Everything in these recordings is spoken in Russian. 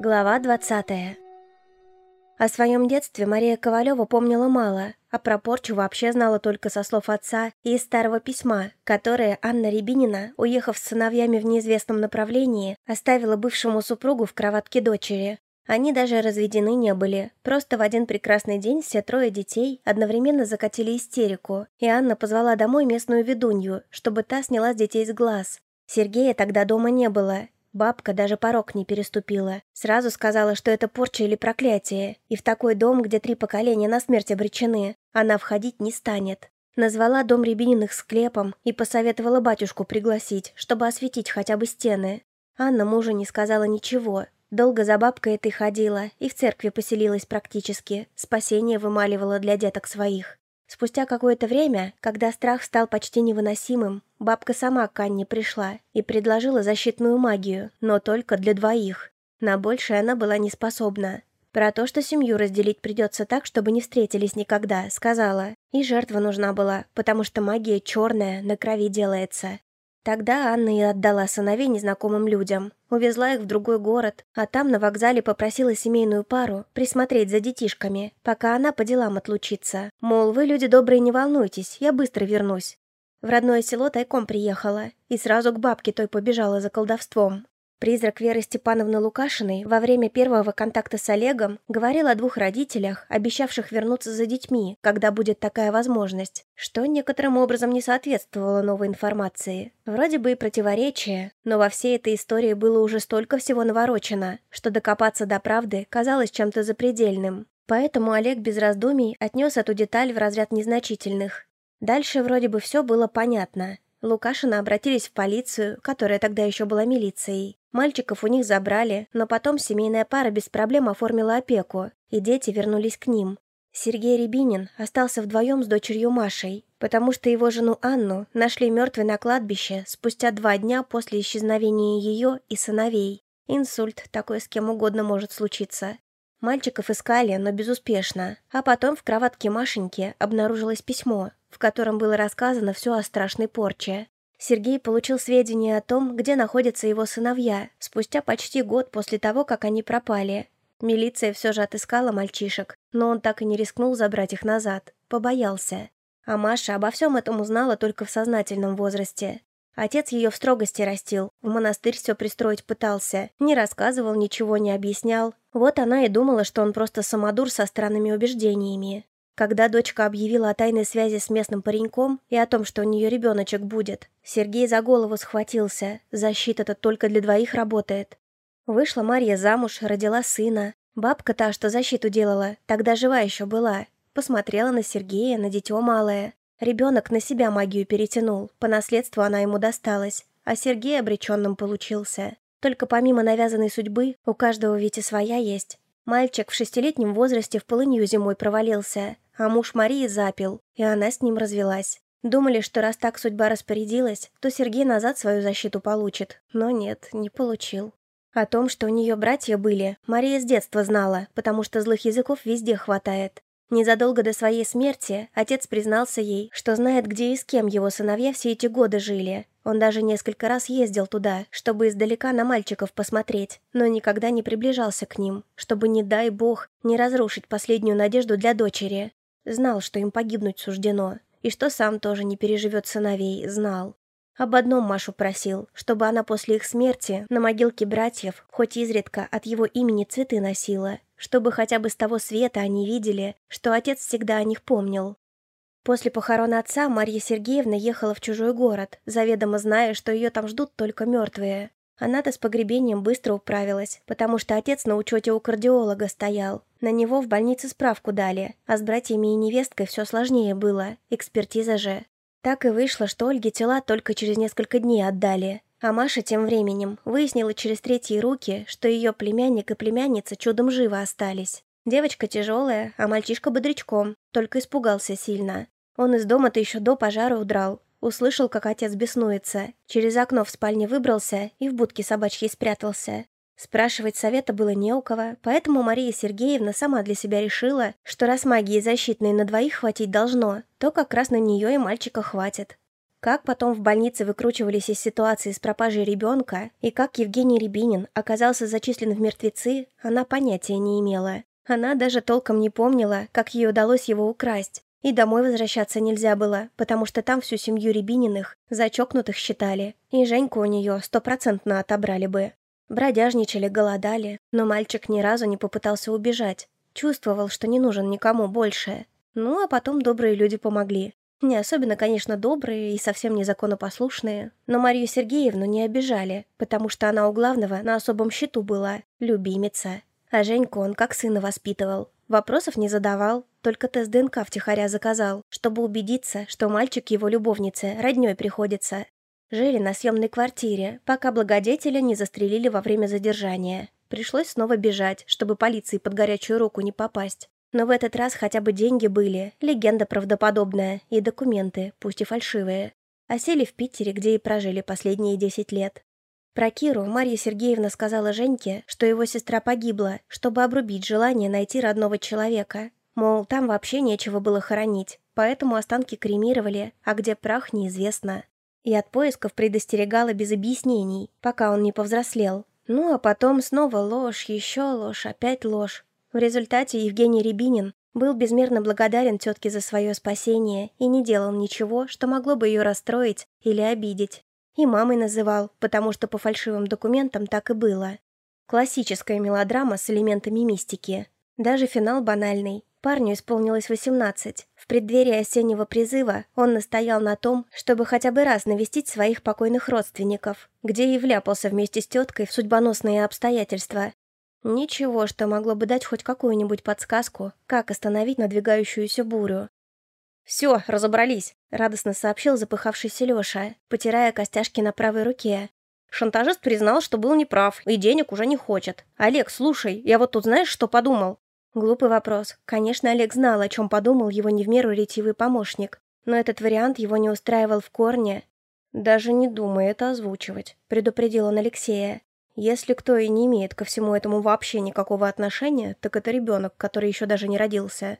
Глава 20 О своем детстве Мария Ковалева помнила мало, а про порчу вообще знала только со слов отца и из старого письма, которое Анна Рябинина, уехав с сыновьями в неизвестном направлении, оставила бывшему супругу в кроватке дочери. Они даже разведены не были, просто в один прекрасный день все трое детей одновременно закатили истерику, и Анна позвала домой местную ведунью, чтобы та сняла с детей с глаз. Сергея тогда дома не было, Бабка даже порог не переступила. Сразу сказала, что это порча или проклятие, и в такой дом, где три поколения на смерть обречены, она входить не станет. Назвала дом Рябининых склепом и посоветовала батюшку пригласить, чтобы осветить хотя бы стены. Анна мужу не сказала ничего. Долго за бабкой этой ходила и в церкви поселилась практически, спасение вымаливала для деток своих. Спустя какое-то время, когда страх стал почти невыносимым, бабка сама к Анне пришла и предложила защитную магию, но только для двоих. На большее она была не способна. Про то, что семью разделить придется так, чтобы не встретились никогда, сказала. И жертва нужна была, потому что магия черная, на крови делается. Тогда Анна и отдала сыновей незнакомым людям. Увезла их в другой город, а там на вокзале попросила семейную пару присмотреть за детишками, пока она по делам отлучится. Мол, вы, люди добрые, не волнуйтесь, я быстро вернусь. В родное село тайком приехала и сразу к бабке той побежала за колдовством. Призрак Веры Степановны Лукашиной во время первого контакта с Олегом говорил о двух родителях, обещавших вернуться за детьми, когда будет такая возможность, что некоторым образом не соответствовало новой информации. Вроде бы и противоречие, но во всей этой истории было уже столько всего наворочено, что докопаться до правды казалось чем-то запредельным. Поэтому Олег без раздумий отнес эту деталь в разряд незначительных. Дальше вроде бы все было понятно. Лукашина обратились в полицию, которая тогда еще была милицией. Мальчиков у них забрали, но потом семейная пара без проблем оформила опеку, и дети вернулись к ним. Сергей Рябинин остался вдвоем с дочерью Машей, потому что его жену Анну нашли мертвой на кладбище спустя два дня после исчезновения ее и сыновей. Инсульт, такой с кем угодно может случиться. Мальчиков искали, но безуспешно, а потом в кроватке Машеньки обнаружилось письмо, в котором было рассказано все о страшной порче. Сергей получил сведения о том, где находятся его сыновья, спустя почти год после того, как они пропали. Милиция все же отыскала мальчишек, но он так и не рискнул забрать их назад, побоялся. А Маша обо всем этом узнала только в сознательном возрасте. Отец ее в строгости растил, в монастырь все пристроить пытался, не рассказывал, ничего не объяснял. Вот она и думала, что он просто самодур со странными убеждениями. Когда дочка объявила о тайной связи с местным пареньком и о том, что у нее ребеночек будет, Сергей за голову схватился. Защита-то только для двоих работает. Вышла Марья замуж, родила сына. Бабка та, что защиту делала, тогда жива еще была. Посмотрела на Сергея, на дитё малое. Ребенок на себя магию перетянул, по наследству она ему досталась, а Сергей обреченным получился. Только помимо навязанной судьбы, у каждого ведь и своя есть. Мальчик в шестилетнем возрасте в полынью зимой провалился, а муж Марии запил, и она с ним развелась. Думали, что раз так судьба распорядилась, то Сергей назад свою защиту получит. Но нет, не получил. О том, что у нее братья были, Мария с детства знала, потому что злых языков везде хватает. Незадолго до своей смерти отец признался ей, что знает, где и с кем его сыновья все эти годы жили. Он даже несколько раз ездил туда, чтобы издалека на мальчиков посмотреть, но никогда не приближался к ним, чтобы, не дай бог, не разрушить последнюю надежду для дочери. Знал, что им погибнуть суждено, и что сам тоже не переживет сыновей, знал. Об одном Машу просил, чтобы она после их смерти на могилке братьев хоть изредка от его имени цветы носила, чтобы хотя бы с того света они видели, что отец всегда о них помнил. После похорон отца Марья Сергеевна ехала в чужой город, заведомо зная, что ее там ждут только мертвые. Она-то с погребением быстро управилась, потому что отец на учете у кардиолога стоял. На него в больнице справку дали, а с братьями и невесткой все сложнее было, экспертиза же. Так и вышло, что Ольге тела только через несколько дней отдали. А Маша тем временем выяснила через третьи руки, что ее племянник и племянница чудом живы остались. Девочка тяжелая, а мальчишка бодрячком, только испугался сильно. Он из дома-то еще до пожара удрал, Услышал, как отец беснуется. Через окно в спальне выбрался и в будке собачьей спрятался. Спрашивать совета было не у кого, поэтому Мария Сергеевна сама для себя решила, что раз магии защитной на двоих хватить должно, то как раз на нее и мальчика хватит. Как потом в больнице выкручивались из ситуации с пропажей ребенка и как Евгений Рябинин оказался зачислен в мертвецы, она понятия не имела. Она даже толком не помнила, как ей удалось его украсть. И домой возвращаться нельзя было, потому что там всю семью Рябининых зачокнутых считали, и Женьку у нее стопроцентно отобрали бы. Бродяжничали, голодали, но мальчик ни разу не попытался убежать. Чувствовал, что не нужен никому больше. Ну, а потом добрые люди помогли. Не особенно, конечно, добрые и совсем незаконопослушные, но Марию Сергеевну не обижали, потому что она у главного на особом счету была, любимица. А Женьку он как сына воспитывал. Вопросов не задавал, только тест ДНК втихаря заказал, чтобы убедиться, что мальчик его любовнице роднёй приходится. Жили на съемной квартире, пока благодетеля не застрелили во время задержания. Пришлось снова бежать, чтобы полиции под горячую руку не попасть. Но в этот раз хотя бы деньги были, легенда правдоподобная, и документы, пусть и фальшивые. Осели в Питере, где и прожили последние десять лет. Про Киру Марья Сергеевна сказала Женьке, что его сестра погибла, чтобы обрубить желание найти родного человека. Мол, там вообще нечего было хоронить, поэтому останки кремировали, а где прах неизвестно. И от поисков предостерегала без объяснений, пока он не повзрослел. Ну а потом снова ложь, еще ложь, опять ложь. В результате Евгений Рябинин был безмерно благодарен тетке за свое спасение и не делал ничего, что могло бы ее расстроить или обидеть. И мамой называл, потому что по фальшивым документам так и было. Классическая мелодрама с элементами мистики. Даже финал банальный. Парню исполнилось 18. В преддверии осеннего призыва он настоял на том, чтобы хотя бы раз навестить своих покойных родственников, где и вляпался вместе с теткой в судьбоносные обстоятельства, Ничего, что могло бы дать хоть какую-нибудь подсказку, как остановить надвигающуюся бурю. «Все, разобрались», — радостно сообщил запыхавшийся Леша, потирая костяшки на правой руке. Шантажист признал, что был неправ, и денег уже не хочет. «Олег, слушай, я вот тут знаешь, что подумал?» Глупый вопрос. Конечно, Олег знал, о чем подумал его не в меру ретивый помощник. Но этот вариант его не устраивал в корне. «Даже не думай это озвучивать», — предупредил он Алексея. Если кто и не имеет ко всему этому вообще никакого отношения, так это ребенок, который еще даже не родился.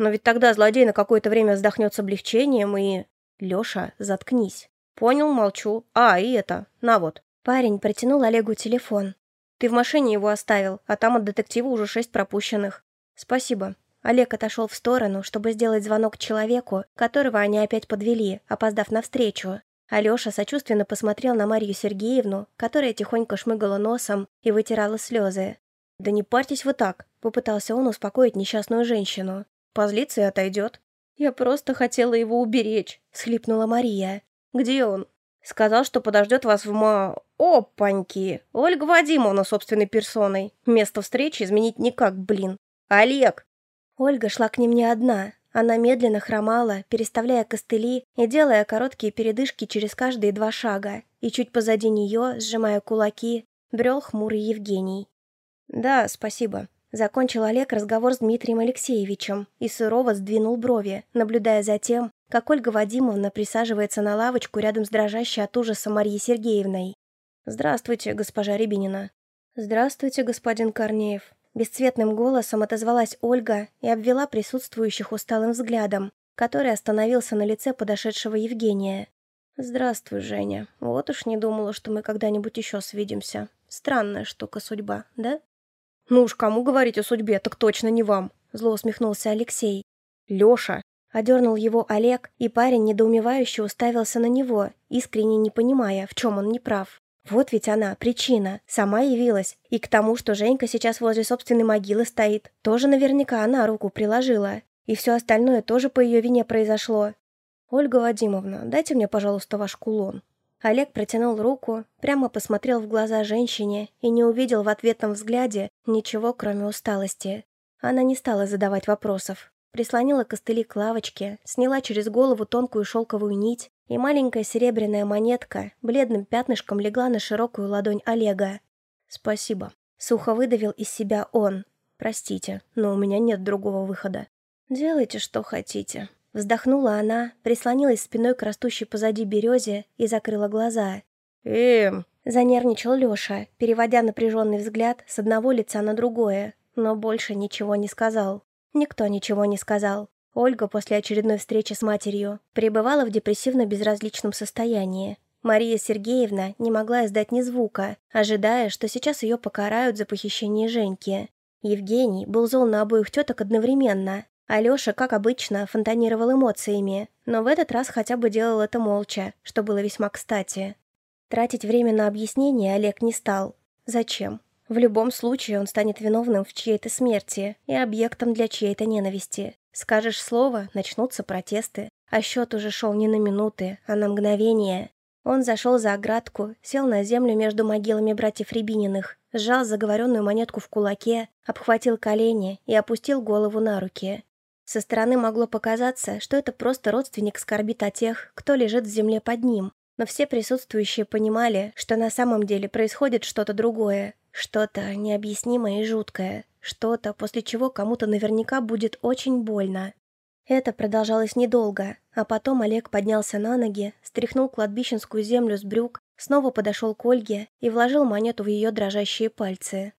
Но ведь тогда злодей на какое-то время вздохнет с облегчением и... Леша, заткнись. Понял, молчу. А, и это, на вот. Парень протянул Олегу телефон. Ты в машине его оставил, а там от детектива уже шесть пропущенных. Спасибо. Олег отошел в сторону, чтобы сделать звонок человеку, которого они опять подвели, опоздав на встречу. Алёша сочувственно посмотрел на Марию Сергеевну, которая тихонько шмыгала носом и вытирала слезы. «Да не парьтесь вы так», — попытался он успокоить несчастную женщину. «Позлится и отойдет». «Я просто хотела его уберечь», — схлипнула Мария. «Где он?» «Сказал, что подождет вас в ма...» «Опаньки! Ольга Вадимовна собственной персоной. Место встречи изменить никак, блин. Олег!» Ольга шла к ним не одна, она медленно хромала, переставляя костыли и делая короткие передышки через каждые два шага, и чуть позади нее, сжимая кулаки, брел хмурый Евгений. «Да, спасибо», — закончил Олег разговор с Дмитрием Алексеевичем и сурово сдвинул брови, наблюдая за тем, как Ольга Вадимовна присаживается на лавочку рядом с дрожащей от ужаса Марией Сергеевной. «Здравствуйте, госпожа Рябинина». «Здравствуйте, господин Корнеев», Бесцветным голосом отозвалась Ольга и обвела присутствующих усталым взглядом, который остановился на лице подошедшего Евгения. «Здравствуй, Женя. Вот уж не думала, что мы когда-нибудь еще свидимся. Странная штука судьба, да?» «Ну уж кому говорить о судьбе, так точно не вам», — зло усмехнулся Алексей. «Леша!» — одернул его Олег, и парень недоумевающе уставился на него, искренне не понимая, в чем он не прав. Вот ведь она, причина, сама явилась. И к тому, что Женька сейчас возле собственной могилы стоит, тоже наверняка она руку приложила. И все остальное тоже по ее вине произошло. «Ольга Вадимовна, дайте мне, пожалуйста, ваш кулон». Олег протянул руку, прямо посмотрел в глаза женщине и не увидел в ответном взгляде ничего, кроме усталости. Она не стала задавать вопросов. Прислонила костыли к лавочке, сняла через голову тонкую шелковую нить и маленькая серебряная монетка бледным пятнышком легла на широкую ладонь Олега. «Спасибо». Сухо выдавил из себя он. «Простите, но у меня нет другого выхода». «Делайте, что хотите». Вздохнула она, прислонилась спиной к растущей позади березе и закрыла глаза. «Эм...» Занервничал Леша, переводя напряженный взгляд с одного лица на другое, но больше ничего не сказал. Никто ничего не сказал. Ольга после очередной встречи с матерью пребывала в депрессивно-безразличном состоянии. Мария Сергеевна не могла издать ни звука, ожидая, что сейчас ее покарают за похищение Женьки. Евгений был зол на обоих теток одновременно. Алеша, как обычно, фонтанировал эмоциями, но в этот раз хотя бы делал это молча, что было весьма кстати. Тратить время на объяснение Олег не стал. Зачем? В любом случае он станет виновным в чьей-то смерти и объектом для чьей-то ненависти. Скажешь слово, начнутся протесты. А счет уже шел не на минуты, а на мгновение. Он зашел за оградку, сел на землю между могилами братьев Рябининых, сжал заговоренную монетку в кулаке, обхватил колени и опустил голову на руки. Со стороны могло показаться, что это просто родственник скорбит о тех, кто лежит в земле под ним, но все присутствующие понимали, что на самом деле происходит что-то другое, что-то необъяснимое и жуткое, что-то, после чего кому-то наверняка будет очень больно. Это продолжалось недолго, а потом Олег поднялся на ноги, стряхнул кладбищенскую землю с брюк, снова подошел к Ольге и вложил монету в ее дрожащие пальцы.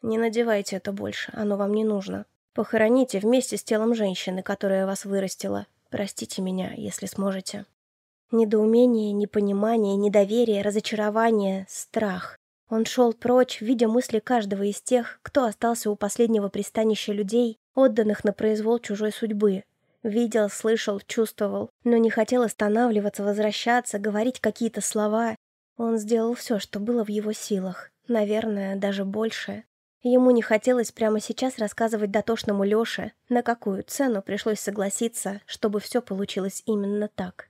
«Не надевайте это больше, оно вам не нужно. Похороните вместе с телом женщины, которая вас вырастила. Простите меня, если сможете». Недоумение, непонимание, недоверие, разочарование, страх. Он шел прочь, видя мысли каждого из тех, кто остался у последнего пристанища людей, отданных на произвол чужой судьбы. Видел, слышал, чувствовал, но не хотел останавливаться, возвращаться, говорить какие-то слова. Он сделал все, что было в его силах. Наверное, даже больше. Ему не хотелось прямо сейчас рассказывать дотошному Лёше, на какую цену пришлось согласиться, чтобы все получилось именно так.